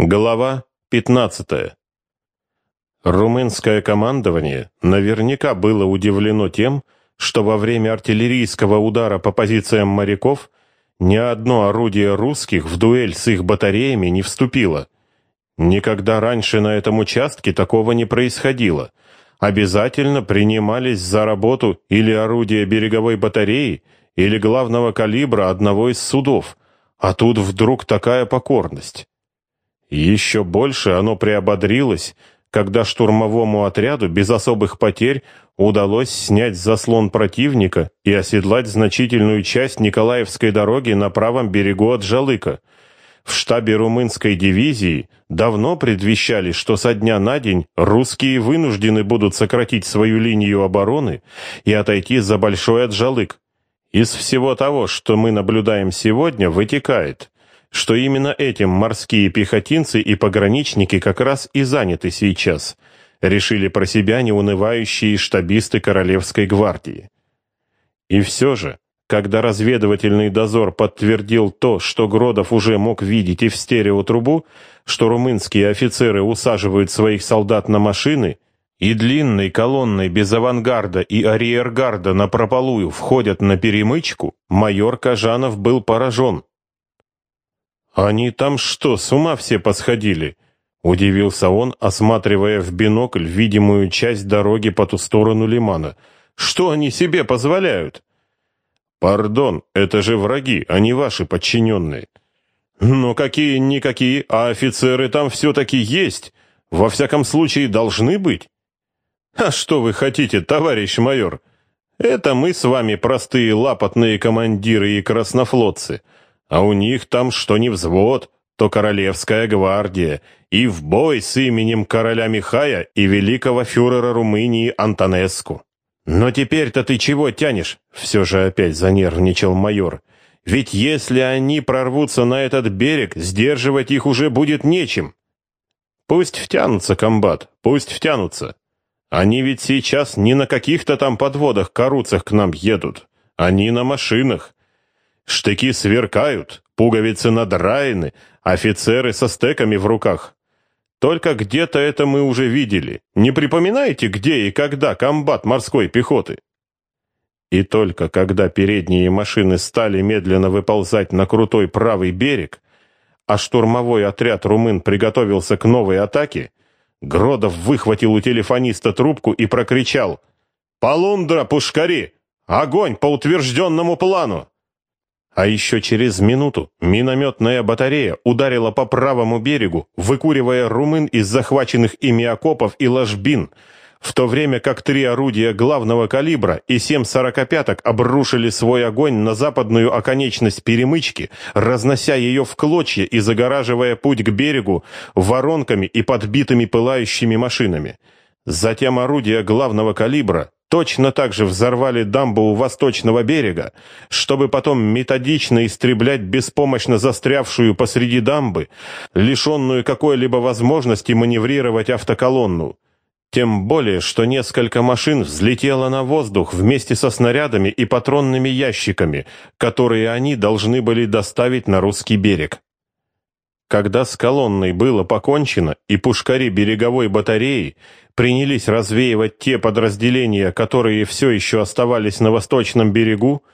Глава 15. Румынское командование наверняка было удивлено тем, что во время артиллерийского удара по позициям моряков ни одно орудие русских в дуэль с их батареями не вступило. Никогда раньше на этом участке такого не происходило. Обязательно принимались за работу или орудия береговой батареи, или главного калибра одного из судов, а тут вдруг такая покорность. Еще больше оно приободрилось, когда штурмовому отряду без особых потерь удалось снять заслон противника и оседлать значительную часть Николаевской дороги на правом берегу от Жалыка. В штабе румынской дивизии давно предвещали, что со дня на день русские вынуждены будут сократить свою линию обороны и отойти за Большой Аджалык. Из всего того, что мы наблюдаем сегодня, вытекает – что именно этим морские пехотинцы и пограничники как раз и заняты сейчас, решили про себя неунывающие штабисты Королевской гвардии. И все же, когда разведывательный дозор подтвердил то, что Гродов уже мог видеть и в стереотрубу, что румынские офицеры усаживают своих солдат на машины, и длинной колонной без авангарда и арьергарда напропалую входят на перемычку, майор Кажанов был поражен. «Они там что, с ума все посходили?» — удивился он, осматривая в бинокль видимую часть дороги по ту сторону лимана. «Что они себе позволяют?» «Пардон, это же враги, а не ваши подчиненные». «Но какие-никакие, а офицеры там все-таки есть. Во всяком случае, должны быть». «А что вы хотите, товарищ майор? Это мы с вами простые лапотные командиры и краснофлотцы». А у них там что не взвод, то Королевская гвардия, и в бой с именем короля Михая и великого фюрера Румынии Антонеску. «Но теперь-то ты чего тянешь?» — все же опять занервничал майор. «Ведь если они прорвутся на этот берег, сдерживать их уже будет нечем». «Пусть втянутся, комбат, пусть втянутся. Они ведь сейчас не на каких-то там подводах-каруцах к нам едут. Они на машинах, Штыки сверкают, пуговицы надраены, офицеры со стеками в руках. Только где-то это мы уже видели. Не припоминаете, где и когда комбат морской пехоты? И только когда передние машины стали медленно выползать на крутой правый берег, а штурмовой отряд румын приготовился к новой атаке, Гродов выхватил у телефониста трубку и прокричал «Полундра, пушкари! Огонь по утвержденному плану!» А еще через минуту минометная батарея ударила по правому берегу, выкуривая румын из захваченных ими окопов и ложбин, в то время как три орудия главного калибра и семь сорокопяток обрушили свой огонь на западную оконечность перемычки, разнося ее в клочья и загораживая путь к берегу воронками и подбитыми пылающими машинами. Затем орудия главного калибра точно так же взорвали дамбу у восточного берега, чтобы потом методично истреблять беспомощно застрявшую посреди дамбы, лишенную какой-либо возможности маневрировать автоколонну. Тем более, что несколько машин взлетело на воздух вместе со снарядами и патронными ящиками, которые они должны были доставить на русский берег. Когда с колонной было покончено и пушкари береговой батареи принялись развеивать те подразделения, которые все еще оставались на восточном берегу,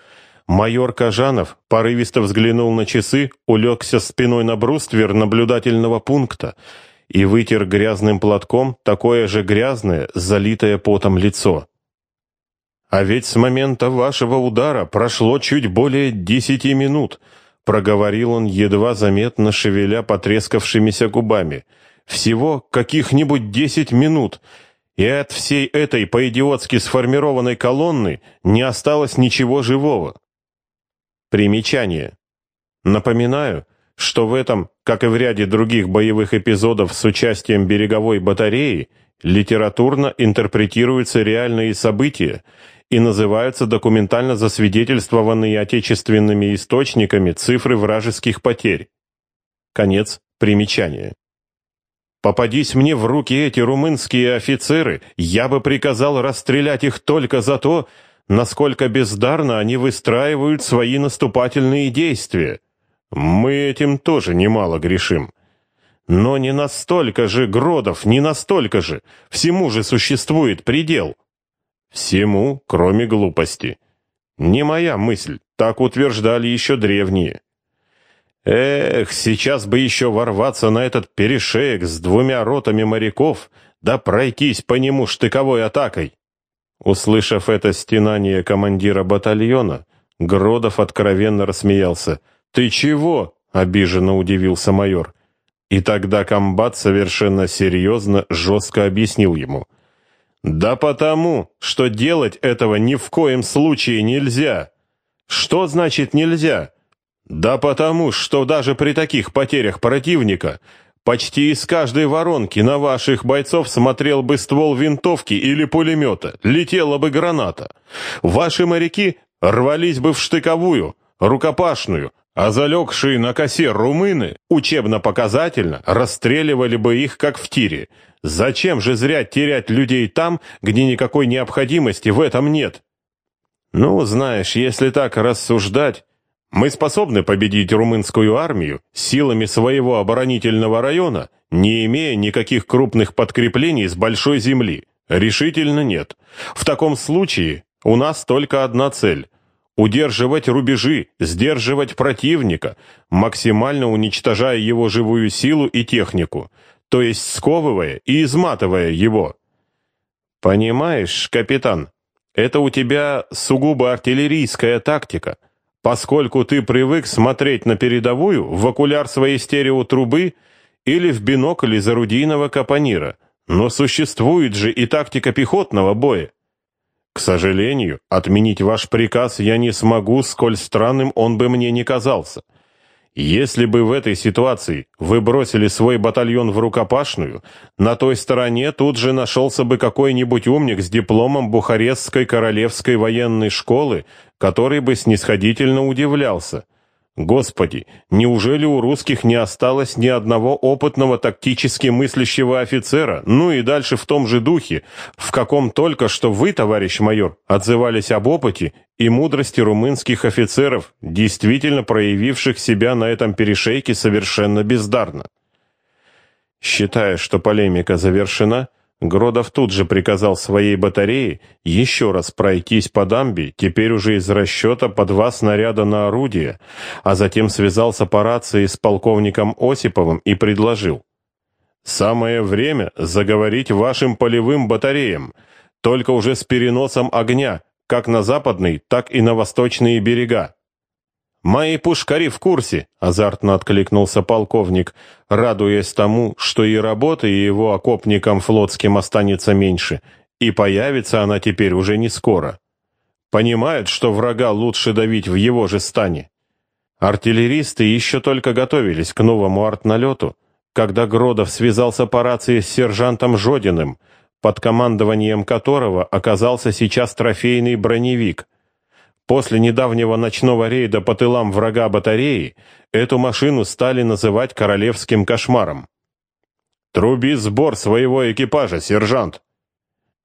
майор Кажанов порывисто взглянул на часы, улегся спиной на бруствер наблюдательного пункта и вытер грязным платком такое же грязное, залитое потом лицо. «А ведь с момента вашего удара прошло чуть более десяти минут», проговорил он, едва заметно шевеля потрескавшимися губами. «Всего каких-нибудь десять минут, и от всей этой по-идиотски сформированной колонны не осталось ничего живого». Примечание. Напоминаю, что в этом, как и в ряде других боевых эпизодов с участием береговой батареи, литературно интерпретируются реальные события, и называются документально засвидетельствованные отечественными источниками цифры вражеских потерь. Конец примечания. Попадись мне в руки эти румынские офицеры, я бы приказал расстрелять их только за то, насколько бездарно они выстраивают свои наступательные действия. Мы этим тоже немало грешим. Но не настолько же, Гродов, не настолько же. Всему же существует предел. Всему, кроме глупости. Не моя мысль, так утверждали еще древние. Эх, сейчас бы еще ворваться на этот перешеек с двумя ротами моряков, да пройтись по нему штыковой атакой. Услышав это стенание командира батальона, Гродов откровенно рассмеялся. «Ты чего?» — обиженно удивился майор. И тогда комбат совершенно серьезно, жестко объяснил ему. «Да потому, что делать этого ни в коем случае нельзя». «Что значит нельзя?» «Да потому, что даже при таких потерях противника почти из каждой воронки на ваших бойцов смотрел бы ствол винтовки или пулемета, летела бы граната. Ваши моряки рвались бы в штыковую, рукопашную, а залегшие на косе румыны учебно-показательно расстреливали бы их, как в тире. Зачем же зря терять людей там, где никакой необходимости в этом нет? Ну, знаешь, если так рассуждать, мы способны победить румынскую армию силами своего оборонительного района, не имея никаких крупных подкреплений с большой земли. Решительно нет. В таком случае у нас только одна цель удерживать рубежи, сдерживать противника, максимально уничтожая его живую силу и технику, то есть сковывая и изматывая его. Понимаешь, капитан, это у тебя сугубо артиллерийская тактика, поскольку ты привык смотреть на передовую в окуляр своей стереотрубы или в бинокль из орудийного капонира, но существует же и тактика пехотного боя. К сожалению, отменить ваш приказ я не смогу, сколь странным он бы мне не казался. Если бы в этой ситуации вы бросили свой батальон в рукопашную, на той стороне тут же нашелся бы какой-нибудь умник с дипломом Бухарестской королевской военной школы, который бы снисходительно удивлялся. Господи, неужели у русских не осталось ни одного опытного тактически мыслящего офицера? Ну и дальше в том же духе, в каком только что вы, товарищ майор, отзывались об опыте и мудрости румынских офицеров, действительно проявивших себя на этом перешейке совершенно бездарно. Считая, что полемика завершена, Гродов тут же приказал своей батарее еще раз пройтись по дамбе, теперь уже из расчета по два снаряда на орудие, а затем связался по рации с полковником Осиповым и предложил. «Самое время заговорить вашим полевым батареям, только уже с переносом огня, как на западный, так и на восточные берега. «Мои пушкари в курсе», — азартно откликнулся полковник, радуясь тому, что и работы его окопникам флотским останется меньше, и появится она теперь уже не скоро. Понимают, что врага лучше давить в его же стане. Артиллеристы еще только готовились к новому артналету, когда Гродов связался по рации с сержантом Жодиным, под командованием которого оказался сейчас трофейный броневик — После недавнего ночного рейда по тылам врага батареи эту машину стали называть королевским кошмаром. «Труби сбор своего экипажа, сержант!»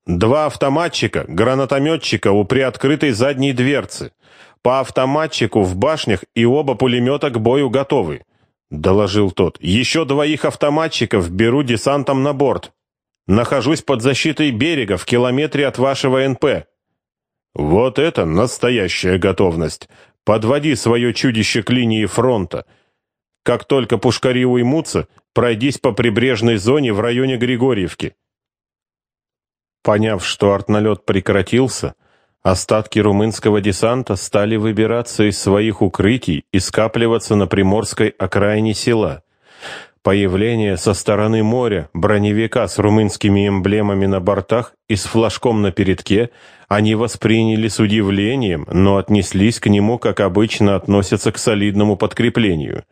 Два автоматчика, гранатометчика у приоткрытой задней дверцы. По автоматчику в башнях и оба пулемета к бою готовы. Доложил тот. Еще двоих автоматчиков беру десантом на борт. Нахожусь под защитой берега в километре от вашего НП. Вот это настоящая готовность. Подводи свое чудище к линии фронта. Как только пушкари уймутся, пройдись по прибрежной зоне в районе Григорьевки. Поняв, что артналет прекратился, остатки румынского десанта стали выбираться из своих укрытий и скапливаться на приморской окраине села. Появление со стороны моря броневика с румынскими эмблемами на бортах и с флажком на передке они восприняли с удивлением, но отнеслись к нему, как обычно относятся к солидному подкреплению.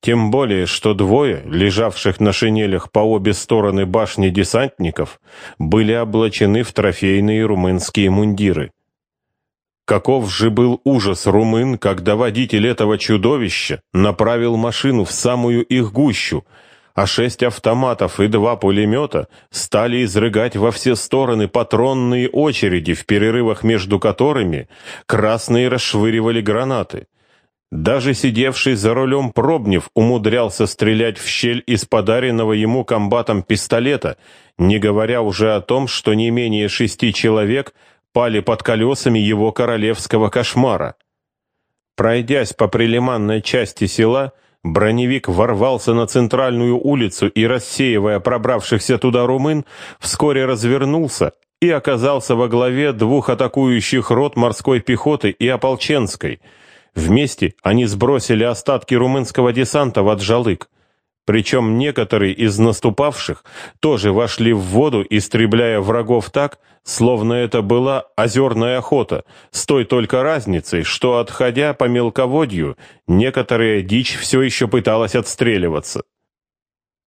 Тем более, что двое, лежавших на шинелях по обе стороны башни десантников, были облачены в трофейные румынские мундиры. Каков же был ужас румын, когда водитель этого чудовища направил машину в самую их гущу, а шесть автоматов и два пулемета стали изрыгать во все стороны патронные очереди, в перерывах между которыми красные расшвыривали гранаты. Даже сидевший за рулем Пробнев умудрялся стрелять в щель из подаренного ему комбатом пистолета, не говоря уже о том, что не менее шести человек пали под колесами его королевского кошмара. Пройдясь по прилиманной части села, броневик ворвался на центральную улицу и, рассеивая пробравшихся туда румын, вскоре развернулся и оказался во главе двух атакующих рот морской пехоты и ополченской — Вместе они сбросили остатки румынского десанта в Аджалык. Причем некоторые из наступавших тоже вошли в воду, истребляя врагов так, словно это была озерная охота, с той только разницей, что, отходя по мелководью, некоторая дичь все еще пыталась отстреливаться.